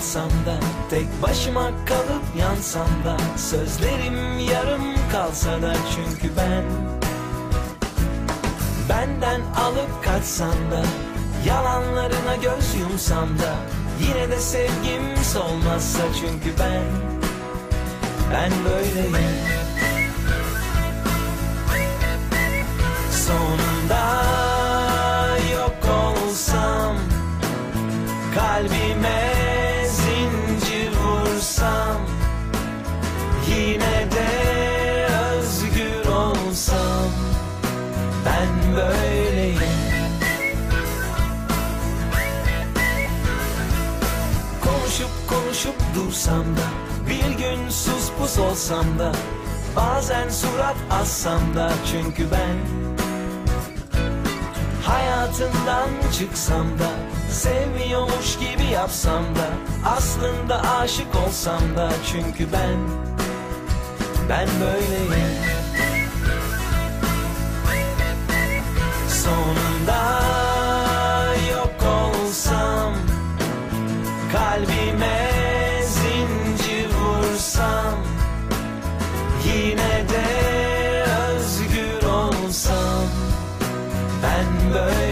Dalsam da Tek başıma kalıp yansam da Sözlerim yarım kalsa da Çünkü ben Benden alıp kaçsan da Yalanlarına göz yumsam da Yine de sevgim solmazsa Çünkü ben Ben böyleyim. Sonunda yok olsam Kalbime Konuşup konuşup dursam da Bir gün sus pus olsam da Bazen surat assam da. Çünkü ben Hayatından çıksam da Sevmiyormuş gibi yapsam da Aslında aşık olsam da. Çünkü ben Ben böyleyim Kalbime zincir vursam Yine de özgür olsam Ben böyle